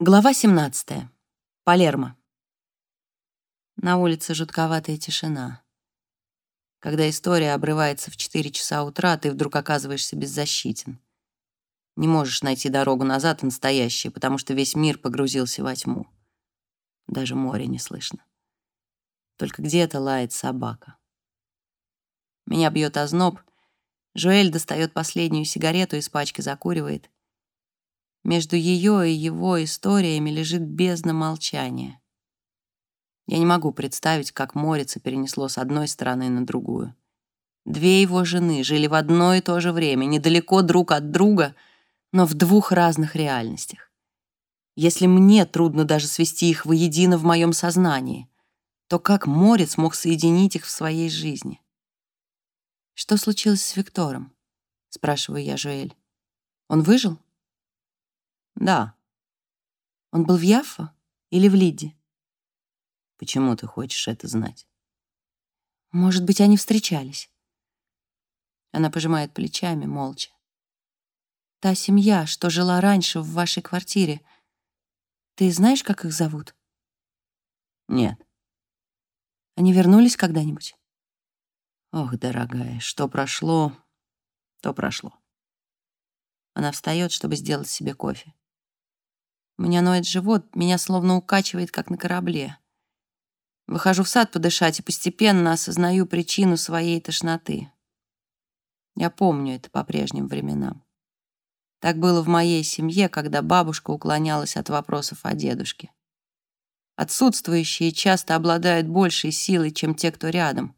Глава 17. Палермо. На улице жутковатая тишина. Когда история обрывается в 4 часа утра, ты вдруг оказываешься беззащитен. Не можешь найти дорогу назад в настоящее, потому что весь мир погрузился во тьму. Даже море не слышно. Только где-то лает собака. Меня бьет озноб. Жуэль достает последнюю сигарету из пачки, закуривает — между ее и его историями лежит бездна молчания. Я не могу представить, как Морица перенесло с одной стороны на другую. Две его жены жили в одно и то же время, недалеко друг от друга, но в двух разных реальностях. Если мне трудно даже свести их воедино в моем сознании, то как Морец мог соединить их в своей жизни? «Что случилось с Виктором?» — спрашиваю я Жуэль. «Он выжил?» Да. Он был в Яффа или в Лиде? Почему ты хочешь это знать? Может быть, они встречались? Она пожимает плечами, молча. Та семья, что жила раньше в вашей квартире, ты знаешь, как их зовут? Нет. Они вернулись когда-нибудь? Ох, дорогая, что прошло, то прошло. Она встает, чтобы сделать себе кофе. Меня ноет живот, меня словно укачивает, как на корабле. Выхожу в сад подышать и постепенно осознаю причину своей тошноты. Я помню это по прежним временам. Так было в моей семье, когда бабушка уклонялась от вопросов о дедушке. Отсутствующие часто обладают большей силой, чем те, кто рядом,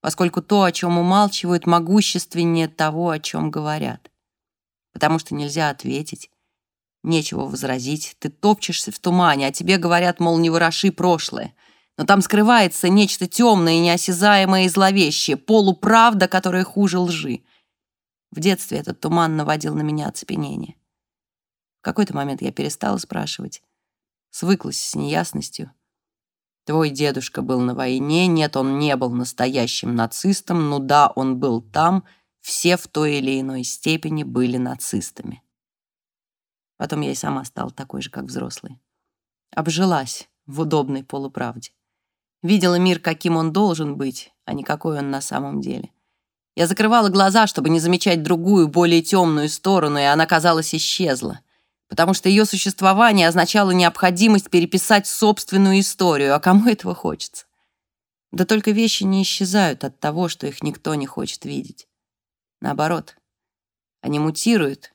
поскольку то, о чем умалчивают, могущественнее того, о чем говорят. Потому что нельзя ответить, Нечего возразить. Ты топчешься в тумане, а тебе говорят, мол, не вороши прошлое. Но там скрывается нечто темное неосязаемое и зловещее, полуправда, которая хуже лжи. В детстве этот туман наводил на меня оцепенение. В какой-то момент я перестала спрашивать. Свыклась с неясностью. Твой дедушка был на войне, нет, он не был настоящим нацистом, ну да, он был там, все в той или иной степени были нацистами. Потом я и сама стала такой же, как взрослый. Обжилась в удобной полуправде. Видела мир, каким он должен быть, а не какой он на самом деле. Я закрывала глаза, чтобы не замечать другую, более темную сторону, и она, казалось, исчезла. Потому что ее существование означало необходимость переписать собственную историю, а кому этого хочется? Да только вещи не исчезают от того, что их никто не хочет видеть. Наоборот, они мутируют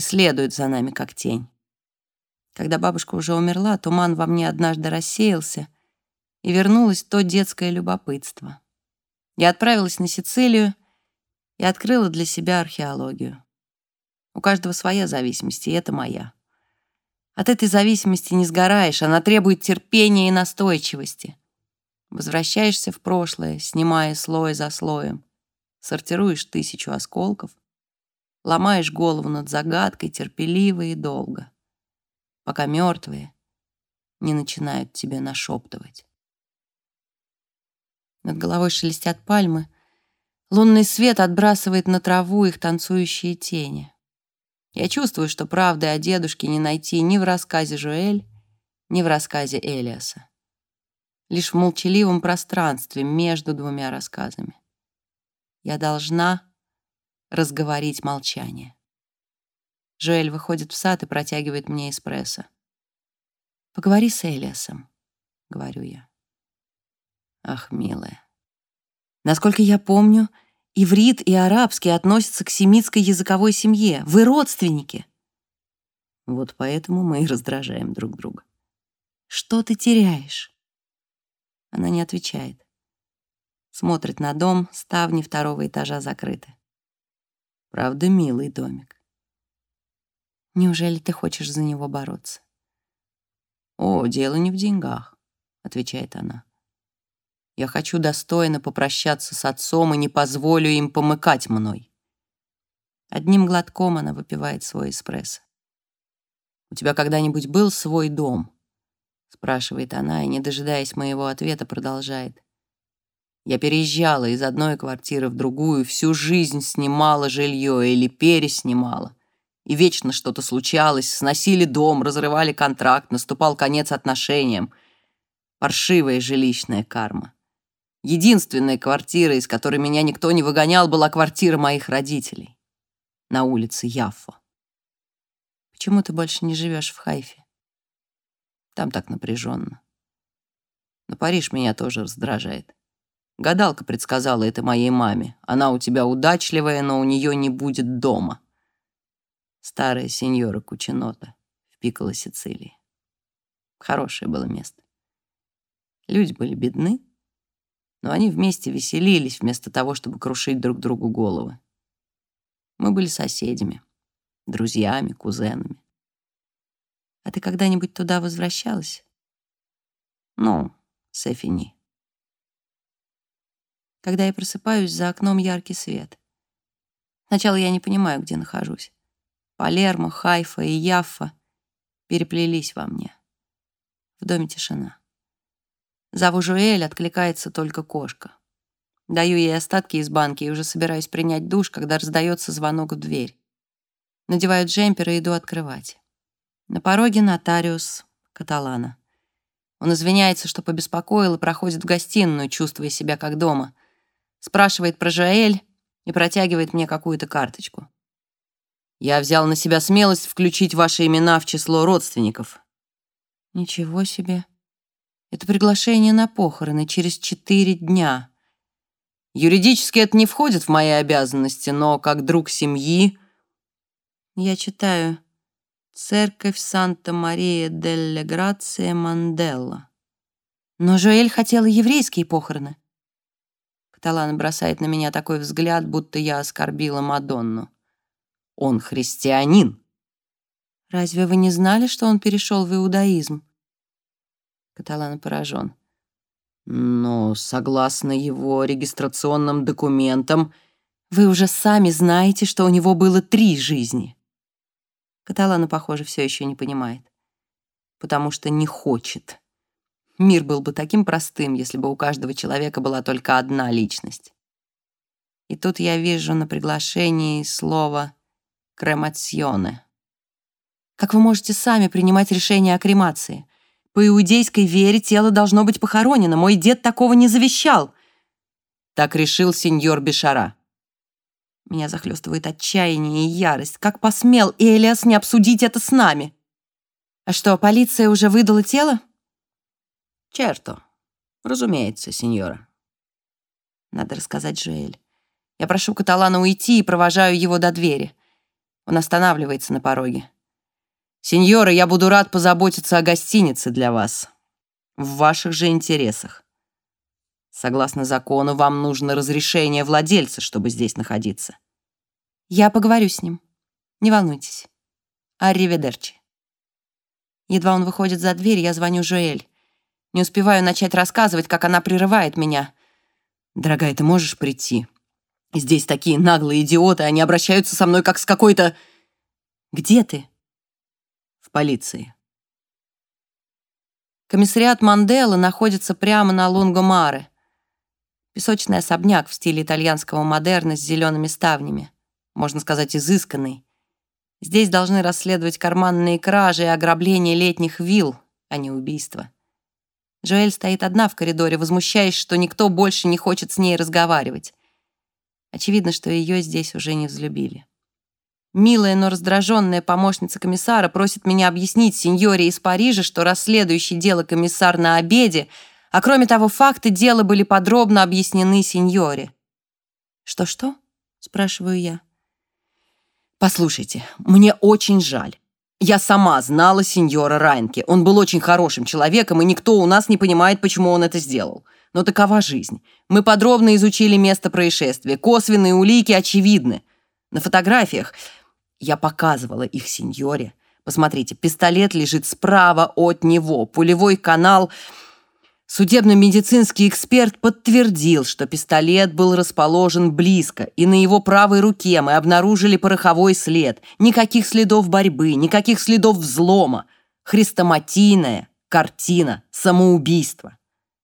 и следует за нами, как тень. Когда бабушка уже умерла, туман во мне однажды рассеялся, и вернулось то детское любопытство. Я отправилась на Сицилию и открыла для себя археологию. У каждого своя зависимость, и это моя. От этой зависимости не сгораешь, она требует терпения и настойчивости. Возвращаешься в прошлое, снимая слой за слоем, сортируешь тысячу осколков, Ломаешь голову над загадкой терпеливо и долго, пока мертвые не начинают тебе нашептывать. Над головой шелестят пальмы, лунный свет отбрасывает на траву их танцующие тени. Я чувствую, что правды о дедушке не найти ни в рассказе Жуэль, ни в рассказе Элиаса. Лишь в молчаливом пространстве между двумя рассказами. Я должна разговорить молчание. Жоэль выходит в сад и протягивает мне эспрессо. «Поговори с Элиасом», — говорю я. Ах, милая. Насколько я помню, иврит и арабский относятся к семитской языковой семье. Вы родственники. Вот поэтому мы и раздражаем друг друга. Что ты теряешь? Она не отвечает. Смотрит на дом, ставни второго этажа закрыты. Правда, милый домик. Неужели ты хочешь за него бороться? О, дело не в деньгах, отвечает она. Я хочу достойно попрощаться с отцом и не позволю им помыкать мной. Одним глотком она выпивает свой эспрессо. «У тебя когда-нибудь был свой дом?» спрашивает она и, не дожидаясь моего ответа, продолжает. Я переезжала из одной квартиры в другую, всю жизнь снимала жилье или переснимала. И вечно что-то случалось, сносили дом, разрывали контракт, наступал конец отношениям. Паршивая жилищная карма. Единственная квартира, из которой меня никто не выгонял, была квартира моих родителей на улице Яффо. Почему ты больше не живешь в Хайфе? Там так напряженно. Но Париж меня тоже раздражает. Гадалка предсказала это моей маме. Она у тебя удачливая, но у нее не будет дома. Старая сеньора Кучинота в Пикколо, Сицилии. Хорошее было место. Люди были бедны, но они вместе веселились, вместо того, чтобы крушить друг другу головы. Мы были соседями, друзьями, кузенами. А ты когда-нибудь туда возвращалась? Ну, Сефини. Когда я просыпаюсь, за окном яркий свет. Сначала я не понимаю, где нахожусь. Палермо, Хайфа и Яффа переплелись во мне. В доме тишина. Зову Жуэль, откликается только кошка. Даю ей остатки из банки и уже собираюсь принять душ, когда раздается звонок в дверь. Надеваю джемпер и иду открывать. На пороге нотариус Каталана. Он извиняется, что побеспокоил, и проходит в гостиную, чувствуя себя как дома. Спрашивает про Жуэль и протягивает мне какую-то карточку. «Я взял на себя смелость включить ваши имена в число родственников». «Ничего себе», это приглашение на похороны через четыре дня. Юридически это не входит в мои обязанности, но как друг семьи... Я читаю «Церковь Санта-Мария делла Грация Манделла». Но Жоэль хотела еврейские похороны. Каталан бросает на меня такой взгляд, будто я оскорбила Мадонну. Он христианин. Разве вы не знали, что он перешел в иудаизм? Каталан поражен. Но согласно его регистрационным документам, вы уже сами знаете, что у него было три жизни. Каталана, похоже, все еще не понимает. Потому что не хочет. Мир был бы таким простым, если бы у каждого человека была только одна личность. И тут я вижу на приглашении слово «кремационе». Как вы можете сами принимать решение о кремации? По иудейской вере тело должно быть похоронено. Мой дед такого не завещал. Так решил сеньор Бешара. Меня захлестывает отчаяние и ярость. Как посмел Элиас не обсудить это с нами? А что, полиция уже выдала тело? Черто. Разумеется, сеньора. Надо рассказать Жуэль. Я прошу Каталана уйти и провожаю его до двери. Он останавливается на пороге. Сеньора, я буду рад позаботиться о гостинице для вас. В ваших же интересах. Согласно закону, вам нужно разрешение владельца, чтобы здесь находиться. Я поговорю с ним. Не волнуйтесь. Арриведерчи. Едва он выходит за дверь, я звоню Жуэль. Не успеваю начать рассказывать, как она прерывает меня. «Дорогая, ты можешь прийти? Здесь такие наглые идиоты, они обращаются со мной как с какой-то...» «Где ты?» полиции. Комиссариат Манделла находится прямо на Лунгомаре. Песочный особняк в стиле итальянского модерна с зелеными ставнями. Можно сказать, изысканный. Здесь должны расследовать карманные кражи и ограбления летних вилл, а не убийства. Жоэль стоит одна в коридоре, возмущаясь, что никто больше не хочет с ней разговаривать. Очевидно, что ее здесь уже не взлюбили. Милая, но раздраженная помощница комиссара просит меня объяснить сеньоре из Парижа, что расследующий дело комиссар на обеде, а кроме того, факты дела были подробно объяснены сеньоре. «Что-что?» — спрашиваю я. «Послушайте, мне очень жаль. Я сама знала сеньора Райнке. Он был очень хорошим человеком, и никто у нас не понимает, почему он это сделал. Но такова жизнь. Мы подробно изучили место происшествия. Косвенные улики очевидны. На фотографиях я показывала их сеньоре. Посмотрите, пистолет лежит справа от него, пулевой канал. Судебно-медицинский эксперт подтвердил, что пистолет был расположен близко, и на его правой руке мы обнаружили пороховой след. Никаких следов борьбы, никаких следов взлома. Хрестоматийная картина самоубийства.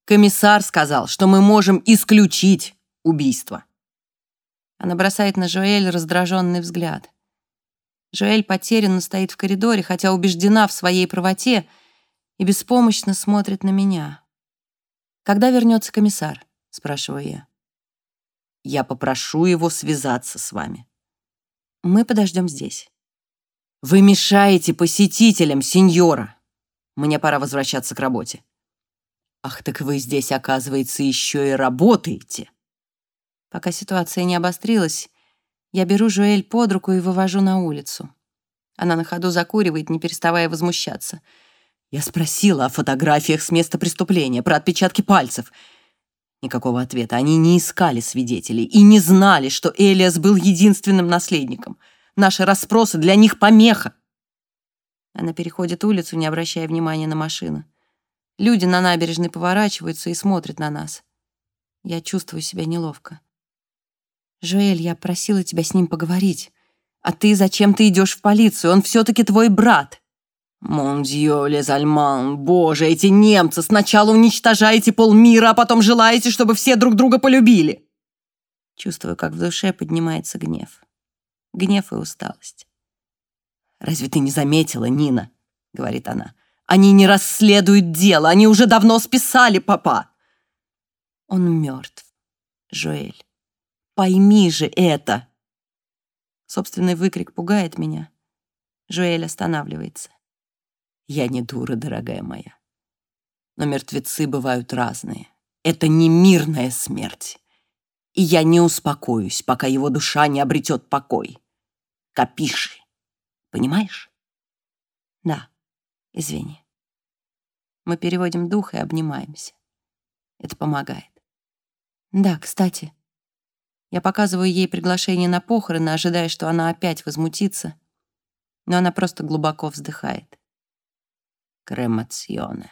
Комиссар сказал, что мы можем исключить убийство. Она бросает на Жоэль раздраженный взгляд. Жоэль потерянно стоит в коридоре, хотя убеждена в своей правоте и беспомощно смотрит на меня. «Когда вернется комиссар?» — спрашиваю я. «Я попрошу его связаться с вами». «Мы подождем здесь». «Вы мешаете посетителям, сеньора. Мне пора возвращаться к работе». «Ах, так вы здесь, оказывается, еще и работаете!» Пока ситуация не обострилась, я беру Жуэль под руку и вывожу на улицу. Она на ходу закуривает, не переставая возмущаться. Я спросила о фотографиях с места преступления, про отпечатки пальцев. Никакого ответа. Они не искали свидетелей и не знали, что Элиас был единственным наследником. Наши расспросы для них помеха. Она переходит улицу, не обращая внимания на машину. Люди на набережной поворачиваются и смотрят на нас. Я чувствую себя неловко. «Жоэль, я просила тебя с ним поговорить. А ты зачем ты идешь в полицию? Он все-таки твой брат». «Мон дьё, Лезальман, боже, эти немцы! Сначала уничтожаете полмира, а потом желаете, чтобы все друг друга полюбили!» Чувствую, как в душе поднимается гнев. Гнев и усталость. «Разве ты не заметила, Нина?» — говорит она. «Они не расследуют дело, они уже давно списали папа!» Он мертв, Жоэль. Пойми же это!» Собственный выкрик пугает меня. Жуэль останавливается. «Я не дура, дорогая моя. Но мертвецы бывают разные. Это не мирная смерть. И я не успокоюсь, пока его душа не обретет покой. Капиши. Понимаешь?» «Да, извини». Мы переводим дух и обнимаемся. Это помогает. Да, кстати, я показываю ей приглашение на похороны, ожидая, что она опять возмутится, но она просто глубоко вздыхает. Кремационе.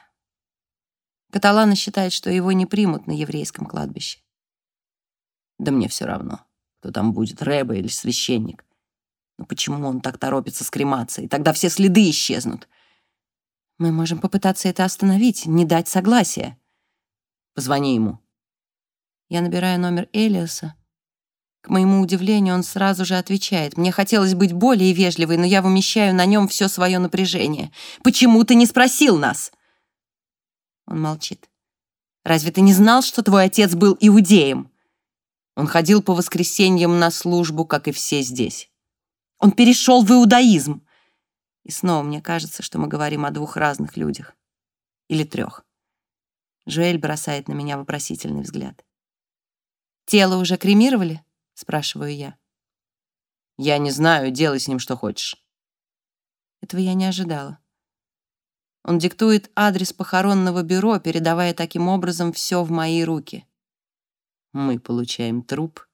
Каталана считает, что его не примут на еврейском кладбище. Да мне все равно, кто там будет, рэба или священник. Но почему он так торопится с кремацией? Тогда все следы исчезнут. Мы можем попытаться это остановить, не дать согласия. Позвони ему. Я набираю номер Элиаса, к моему удивлению, он сразу же отвечает. Мне хотелось быть более вежливой, но я вымещаю на нем все свое напряжение. «Почему ты не спросил нас?» Он молчит. «Разве ты не знал, что твой отец был иудеем?» Он ходил по воскресеньям на службу, как и все здесь. Он перешел в иудаизм. И снова мне кажется, что мы говорим о двух разных людях. Или трех. Жуэль бросает на меня вопросительный взгляд. «Тело уже кремировали?» — спрашиваю я. «Я не знаю, делай с ним что хочешь». Этого я не ожидала. Он диктует адрес похоронного бюро, передавая таким образом все в мои руки. «Мы получаем труп,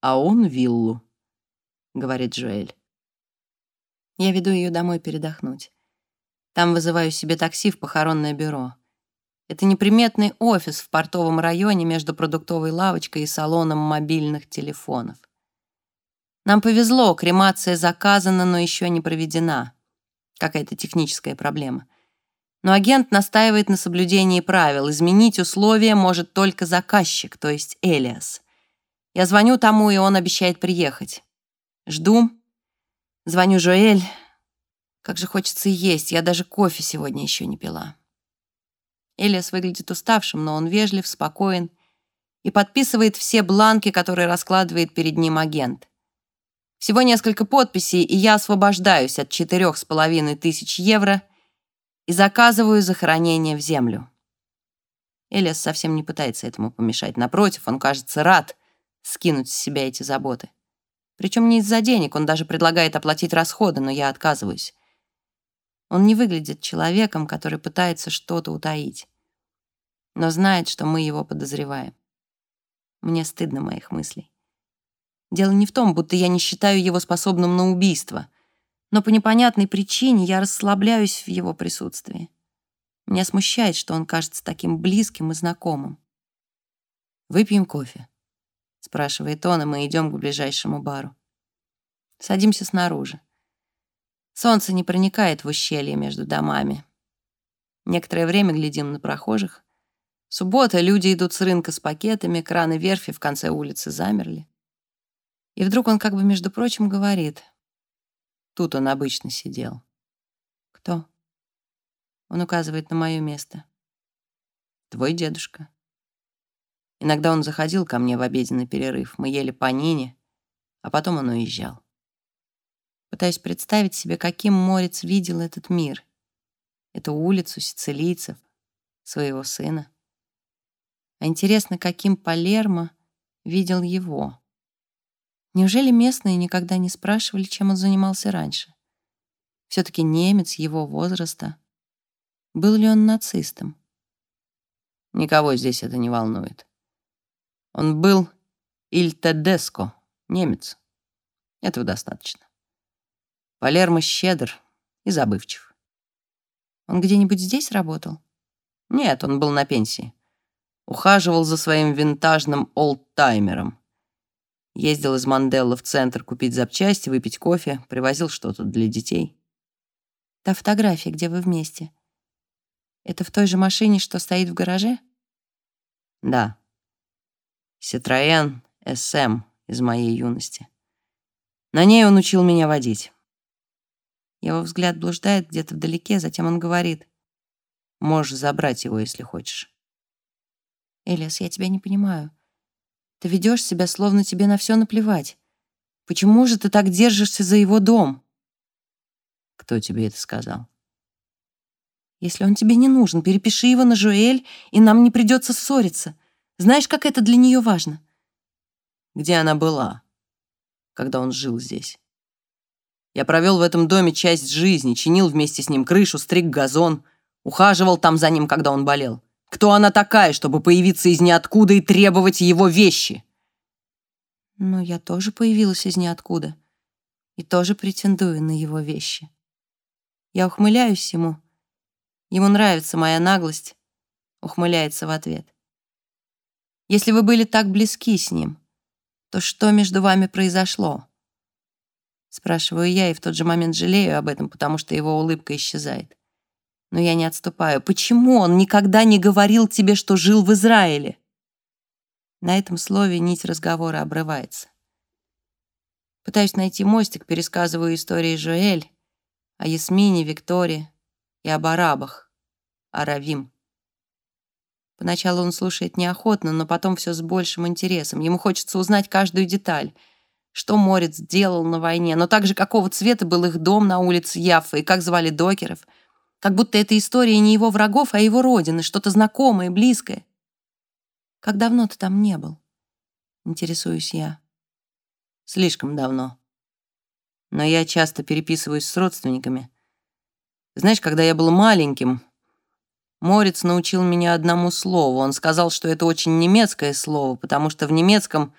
а он — виллу», — говорит Джоэль. Я веду ее домой передохнуть. Там вызываю себе такси в похоронное бюро. Это неприметный офис в портовом районе между продуктовой лавочкой и салоном мобильных телефонов. Нам повезло, кремация заказана, но еще не проведена. Какая-то техническая проблема. Но агент настаивает на соблюдении правил. Изменить условия может только заказчик, то есть Элиас. Я звоню тому, и он обещает приехать. Жду. Звоню Жоэль. Как же хочется есть, я даже кофе сегодня еще не пила. Элиас выглядит уставшим, но он вежлив, спокоен и подписывает все бланки, которые раскладывает перед ним агент. Всего несколько подписей, и я освобождаюсь от четырех с половиной тысяч евро и заказываю захоронение в землю. Элиас совсем не пытается этому помешать. Напротив, он, кажется, рад скинуть с себя эти заботы. Причем не из-за денег, он даже предлагает оплатить расходы, но я отказываюсь. Он не выглядит человеком, который пытается что-то утаить, но знает, что мы его подозреваем. Мне стыдно моих мыслей. Дело не в том, будто я не считаю его способным на убийство, но по непонятной причине я расслабляюсь в его присутствии. Меня смущает, что он кажется таким близким и знакомым. «Выпьем кофе», — спрашивает он, и мы идем к ближайшему бару. Садимся снаружи. Солнце не проникает в ущелье между домами. Некоторое время глядим на прохожих. Суббота, люди идут с рынка с пакетами, краны верфи в конце улицы замерли. И вдруг он как бы, между прочим, говорит. Тут он обычно сидел. Кто? Он указывает на мое место. Твой дедушка. Иногда он заходил ко мне в обеденный перерыв. Мы ели панини, а потом он уезжал. Пытаюсь представить себе, каким Морец видел этот мир. Эту улицу сицилийцев, своего сына. А интересно, каким Палермо видел его. Неужели местные никогда не спрашивали, чем он занимался раньше? Все-таки немец его возраста. Был ли он нацистом? Никого здесь это не волнует. Он был Иль Тедеско, немец. Этого достаточно. Палермо щедр и забывчив. Он где-нибудь здесь работал? Нет, он был на пенсии. Ухаживал за своим винтажным олдтаймером. Ездил из Манделла в центр купить запчасти, выпить кофе, привозил что-то для детей. Та фотография, где вы вместе, это в той же машине, что стоит в гараже? Да. Citroën SM из моей юности. На ней он учил меня водить. Его взгляд блуждает где-то вдалеке, затем он говорит. Можешь забрать его, если хочешь. Элиас, я тебя не понимаю. Ты ведешь себя, словно тебе на все наплевать. Почему же ты так держишься за его дом? Кто тебе это сказал? Если он тебе не нужен, перепиши его на Жуэль, и нам не придется ссориться. Знаешь, как это для нее важно? Где она была, когда он жил здесь? Я провел в этом доме часть жизни, чинил вместе с ним крышу, стриг газон, ухаживал там за ним, когда он болел. Кто она такая, чтобы появиться из ниоткуда и требовать его вещи? Ну, я тоже появилась из ниоткуда и тоже претендую на его вещи. Я ухмыляюсь ему. Ему нравится моя наглость. Ухмыляется в ответ. Если вы были так близки с ним, то что между вами произошло? Спрашиваю я и в тот же момент жалею об этом, потому что его улыбка исчезает. Но я не отступаю. Почему он никогда не говорил тебе, что жил в Израиле? На этом слове нить разговора обрывается. Пытаюсь найти мостик, пересказываю истории Жоэль, о Ясмине, Викторе и об арабах, о Равим. Поначалу он слушает неохотно, но потом все с большим интересом. Ему хочется узнать каждую деталь. Что Морец делал на войне, но также какого цвета был их дом на улице Яффа и как звали докеров. Как будто эта история не его врагов, а его родины, что-то знакомое, близкое. Как давно ты там не был? Интересуюсь я. Слишком давно. Но я часто переписываюсь с родственниками. Знаешь, когда я был маленьким, Морец научил меня одному слову. Он сказал, что это очень немецкое слово, потому что в немецком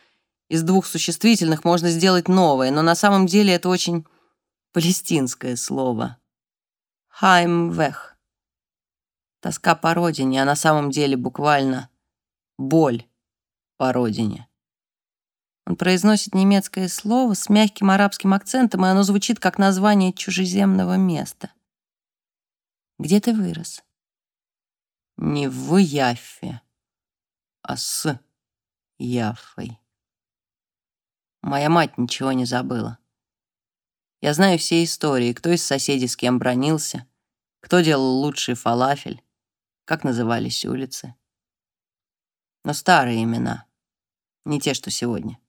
из двух существительных можно сделать новое, но на самом деле это очень палестинское слово. Хаймвех. Тоска по родине, а на самом деле буквально боль по родине. Он произносит немецкое слово с мягким арабским акцентом, и оно звучит как название чужеземного места. Где ты вырос? Не в Яффе, а с Яффой. Моя мать ничего не забыла. Я знаю все истории, кто из соседей с кем бронился, кто делал лучший фалафель, как назывались улицы. Но старые имена, не те, что сегодня.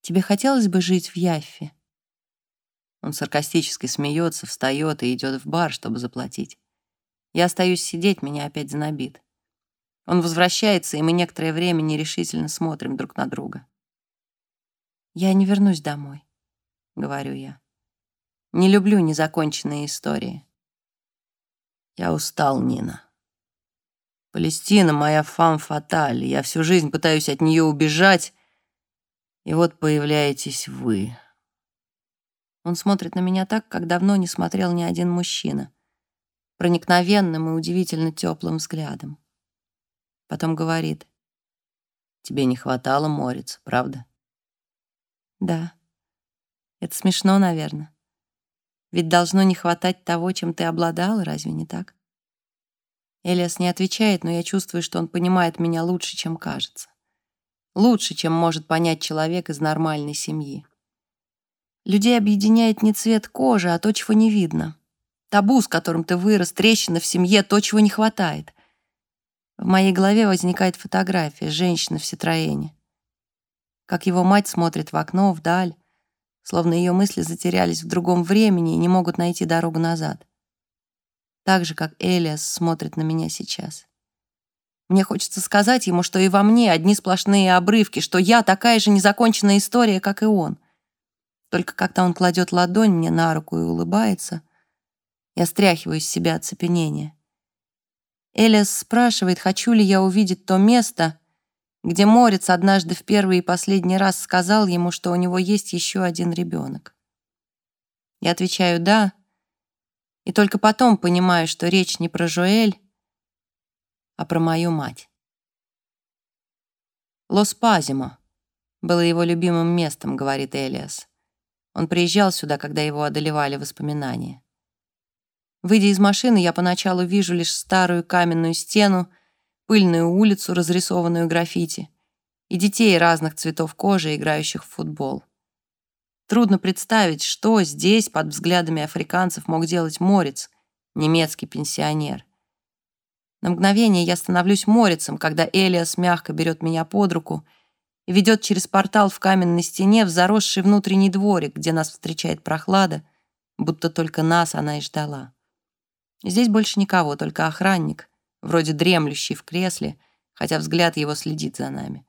Тебе хотелось бы жить в Яффе? Он саркастически смеется, встает и идет в бар, чтобы заплатить. Я остаюсь сидеть, меня опять занобит. Он возвращается, и мы некоторое время нерешительно смотрим друг на друга. «Я не вернусь домой», — говорю я. «Не люблю незаконченные истории». Я устал, Нина. Палестина — моя фам-фаталь. Я всю жизнь пытаюсь от нее убежать, и вот появляетесь вы. Он смотрит на меня так, как давно не смотрел ни один мужчина проникновенным и удивительно теплым взглядом. Потом говорит. «Тебе не хватало морец, правда?» «Да. Это смешно, наверное. Ведь должно не хватать того, чем ты обладал, разве не так?» Элиас не отвечает, но я чувствую, что он понимает меня лучше, чем кажется. Лучше, чем может понять человек из нормальной семьи. Людей объединяет не цвет кожи, а то, чего не видно. Табу, с которым ты вырос, трещина в семье, то, чего не хватает. В моей голове возникает фотография женщины в Ситроене. Как его мать смотрит в окно, вдаль, словно ее мысли затерялись в другом времени и не могут найти дорогу назад. Так же, как Элиас смотрит на меня сейчас. Мне хочется сказать ему, что и во мне одни сплошные обрывки, что я такая же незаконченная история, как и он. Только когда он кладет ладонь мне на руку и улыбается, я стряхиваю с себя оцепенение. Элиас спрашивает, хочу ли я увидеть то место, где Морец однажды в первый и последний раз сказал ему, что у него есть еще один ребенок. Я отвечаю «да», и только потом понимаю, что речь не про Жуэль, а про мою мать. Лос-Пазимо было его любимым местом, говорит Элиас. Он приезжал сюда, когда его одолевали воспоминания. Выйдя из машины, я поначалу вижу лишь старую каменную стену, пыльную улицу, разрисованную граффити, и детей разных цветов кожи, играющих в футбол. Трудно представить, что здесь, под взглядами африканцев, мог делать морец, немецкий пенсионер. На мгновение я становлюсь морицем, когда Элиас мягко берет меня под руку и ведет через портал в каменной стене в заросший внутренний дворик, где нас встречает прохлада, будто только нас она и ждала. Здесь больше никого, только охранник, вроде дремлющий в кресле, хотя взгляд его следит за нами.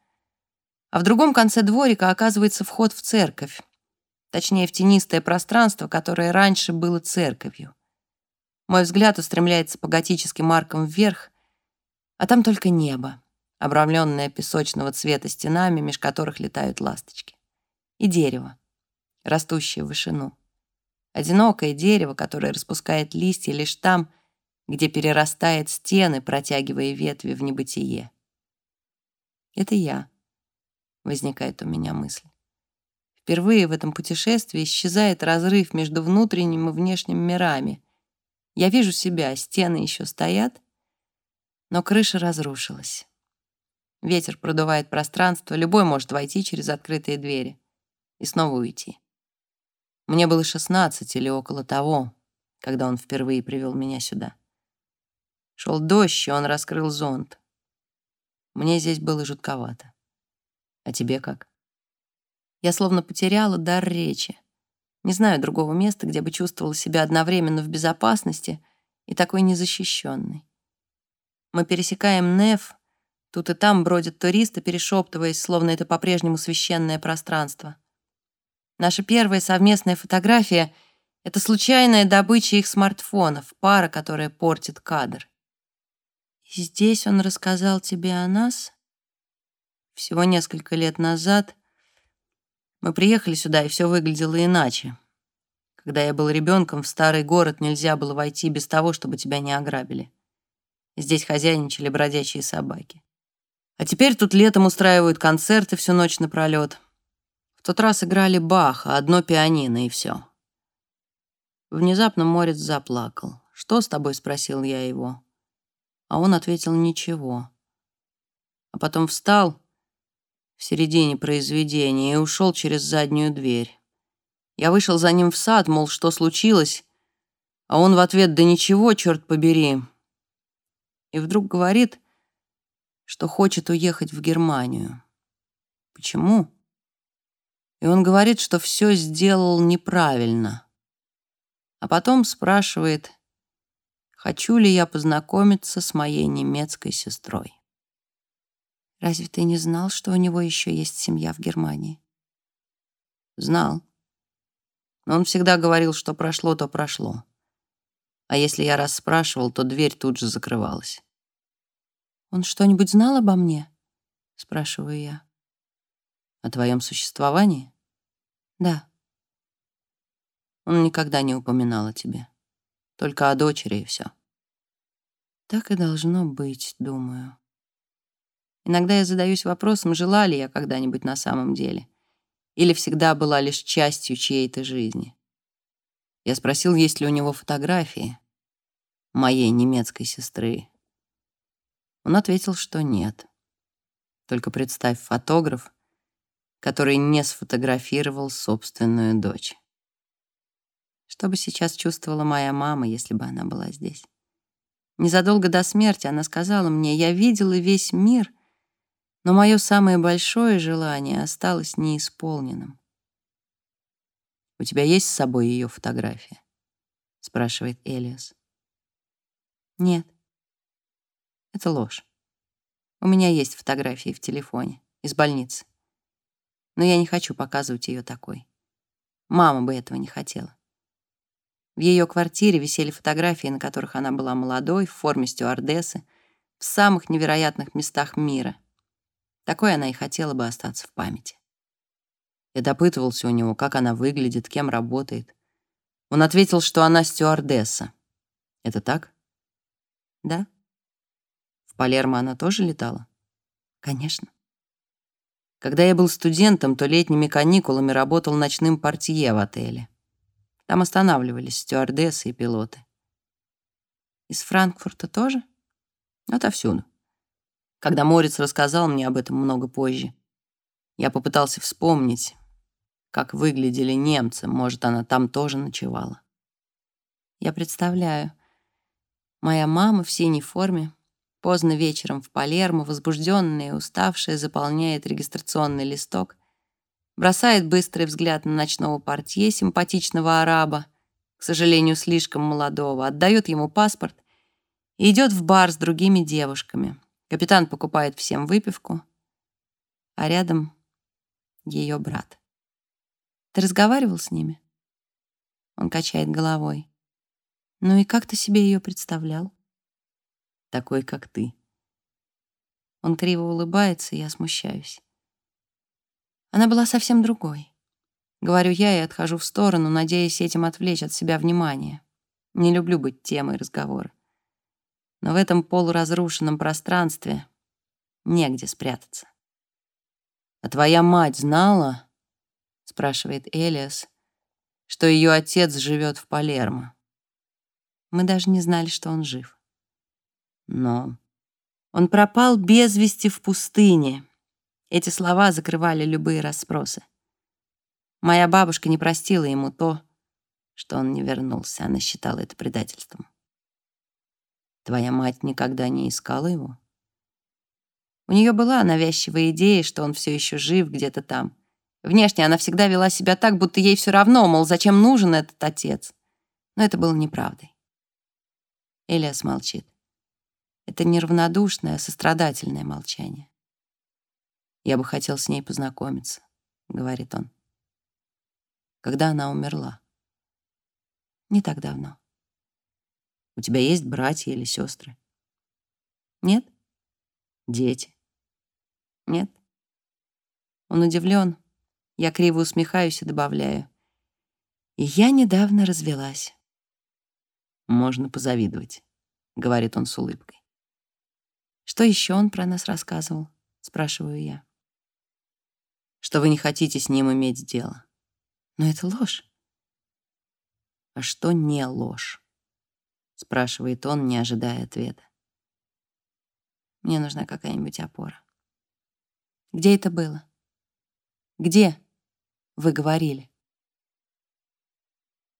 А в другом конце дворика оказывается вход в церковь, точнее, в тенистое пространство, которое раньше было церковью. Мой взгляд устремляется по готическим аркам вверх, а там только небо, обрамленное песочного цвета стенами, меж которых летают ласточки. И дерево, растущее в вышину. Одинокое дерево, которое распускает листья лишь там, где перерастает стены, протягивая ветви в небытие. Это я, возникает у меня мысль. Впервые в этом путешествии исчезает разрыв между внутренним и внешним мирами, я вижу себя, стены еще стоят, но крыша разрушилась. Ветер продувает пространство, любой может войти через открытые двери и снова уйти. Мне было 16 или около того, когда он впервые привел меня сюда. Шел дождь, и он раскрыл зонт. Мне здесь было жутковато. А тебе как? Я словно потеряла дар речи. Не знаю другого места, где бы чувствовала себя одновременно в безопасности и такой незащищенной. Мы пересекаем Неф, тут и там бродят туристы, перешептываясь, словно это по-прежнему священное пространство. Наша первая совместная фотография — это случайная добыча их смартфонов, пара, которая портит кадр. Здесь он рассказал тебе о нас? Всего несколько лет назад мы приехали сюда, и все выглядело иначе. Когда я был ребенком, в старый город нельзя было войти без того, чтобы тебя не ограбили. Здесь хозяйничали бродячие собаки. А теперь тут летом устраивают концерты всю ночь напролет. В тот раз играли Баха, одно пианино и все. Внезапно Морец заплакал. «Что с тобой?» — спросил я его. А он ответил «Ничего». А потом встал в середине произведения и ушел через заднюю дверь. Я вышел за ним в сад, мол, что случилось, а он в ответ «Да ничего, черт побери». И вдруг говорит, что хочет уехать в Германию. Почему? И он говорит, что все сделал неправильно. А потом спрашивает, хочу ли я познакомиться с моей немецкой сестрой. Разве ты не знал, что у него еще есть семья в Германии? Знал. Но он всегда говорил, что прошло, то прошло. А если я раз спрашивал, то дверь тут же закрывалась. «Он что-нибудь знал обо мне?» — спрашиваю я. «О твоем существовании?» «Да». Он никогда не упоминал о тебе. Только о дочери и все. Так и должно быть, думаю. Иногда я задаюсь вопросом, жила ли я когда-нибудь на самом деле, или всегда была лишь частью чьей-то жизни. Я спросил, есть ли у него фотографии моей немецкой сестры. Он ответил, что нет. Только представь, фотограф который не сфотографировал собственную дочь. Что бы сейчас чувствовала моя мама, если бы она была здесь? Незадолго до смерти она сказала мне, я видела весь мир, но мое самое большое желание осталось неисполненным. «У тебя есть с собой ее фотография?» — спрашивает Элиас. «Нет, это ложь. У меня есть фотографии в телефоне из больницы, но я не хочу показывать ее такой. Мама бы этого не хотела. В ее квартире висели фотографии, на которых она была молодой, в форме стюардессы, в самых невероятных местах мира. Такой она и хотела бы остаться в памяти. Я допытывался у него, как она выглядит, кем работает. Он ответил, что она стюардесса. Это так? Да. В Палермо она тоже летала? Конечно. Когда я был студентом, то летними каникулами работал ночным портье в отеле. Там останавливались стюардессы и пилоты. Из Франкфурта тоже? Отовсюду. Когда Морец рассказал мне об этом много позже, я попытался вспомнить, как выглядели немцы. Может, она там тоже ночевала. Я представляю. Моя мама в синей форме, поздно вечером в Палермо, возбужденная и уставшая, заполняет регистрационный листок бросает быстрый взгляд на ночного портье, симпатичного араба, к сожалению, слишком молодого, отдает ему паспорт и идет в бар с другими девушками. Капитан покупает всем выпивку, а рядом ее брат. Ты разговаривал с ними? Он качает головой. Ну и как ты себе ее представлял? Такой, как ты. Он криво улыбается, и я смущаюсь. Она была совсем другой. Говорю я и отхожу в сторону, надеясь этим отвлечь от себя внимание. Не люблю быть темой разговора. Но в этом полуразрушенном пространстве негде спрятаться. «А твоя мать знала?» — спрашивает Элиас, что ее отец живет в Палермо. Мы даже не знали, что он жив. Но он пропал без вести в пустыне, эти слова закрывали любые расспросы. Моя бабушка не простила ему то, что он не вернулся. Она считала это предательством. Твоя мать никогда не искала его? У нее была навязчивая идея, что он все еще жив где-то там. Внешне она всегда вела себя так, будто ей все равно, мол, зачем нужен этот отец. Но это было неправдой. Элиас молчит. Это неравнодушное, сострадательное молчание. Я бы хотел с ней познакомиться, говорит он. Когда она умерла? Не так давно. У тебя есть братья или сестры? Нет. Дети? Нет. Он удивлен. Я криво усмехаюсь и добавляю. И я недавно развелась. Можно позавидовать, говорит он с улыбкой. Что еще он про нас рассказывал? Спрашиваю я что вы не хотите с ним иметь дело. Но это ложь. А что не ложь? Спрашивает он, не ожидая ответа. Мне нужна какая-нибудь опора. Где это было? Где вы говорили?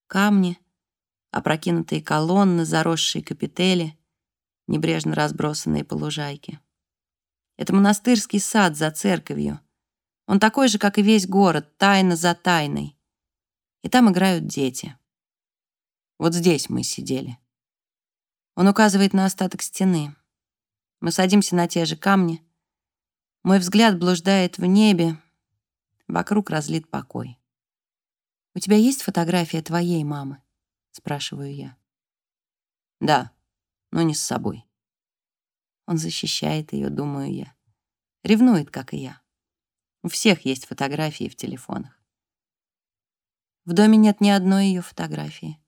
Камни, опрокинутые колонны, заросшие капители, небрежно разбросанные по лужайке. Это монастырский сад за церковью — он такой же, как и весь город, тайна за тайной. И там играют дети. Вот здесь мы сидели. Он указывает на остаток стены. Мы садимся на те же камни. Мой взгляд блуждает в небе. Вокруг разлит покой. «У тебя есть фотография твоей мамы?» — спрашиваю я. «Да, но не с собой». Он защищает ее, думаю я. Ревнует, как и я. У всех есть фотографии в телефонах. В доме нет ни одной ее фотографии.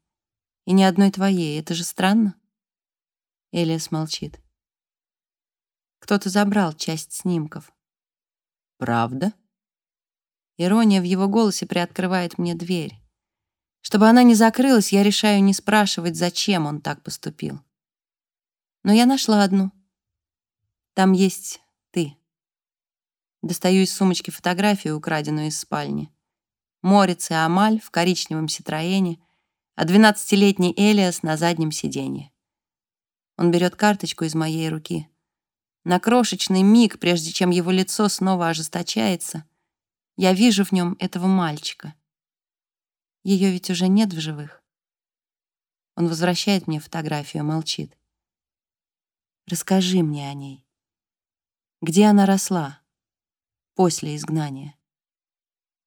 И ни одной твоей. Это же странно. Элиас молчит. Кто-то забрал часть снимков. Правда? Ирония в его голосе приоткрывает мне дверь. Чтобы она не закрылась, я решаю не спрашивать, зачем он так поступил. Но я нашла одну. Там есть. Достаю из сумочки фотографию, украденную из спальни. Морец и Амаль в коричневом Ситроене, а 12-летний Элиас на заднем сиденье. Он берет карточку из моей руки. На крошечный миг, прежде чем его лицо снова ожесточается, я вижу в нем этого мальчика. Ее ведь уже нет в живых. Он возвращает мне фотографию, молчит. Расскажи мне о ней. Где она росла после изгнания?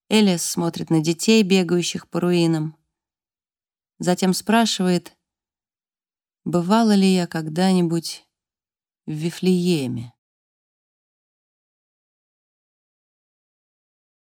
Элис смотрит на детей, бегающих по руинам. Затем спрашивает, бывала ли я когда-нибудь в Вифлееме.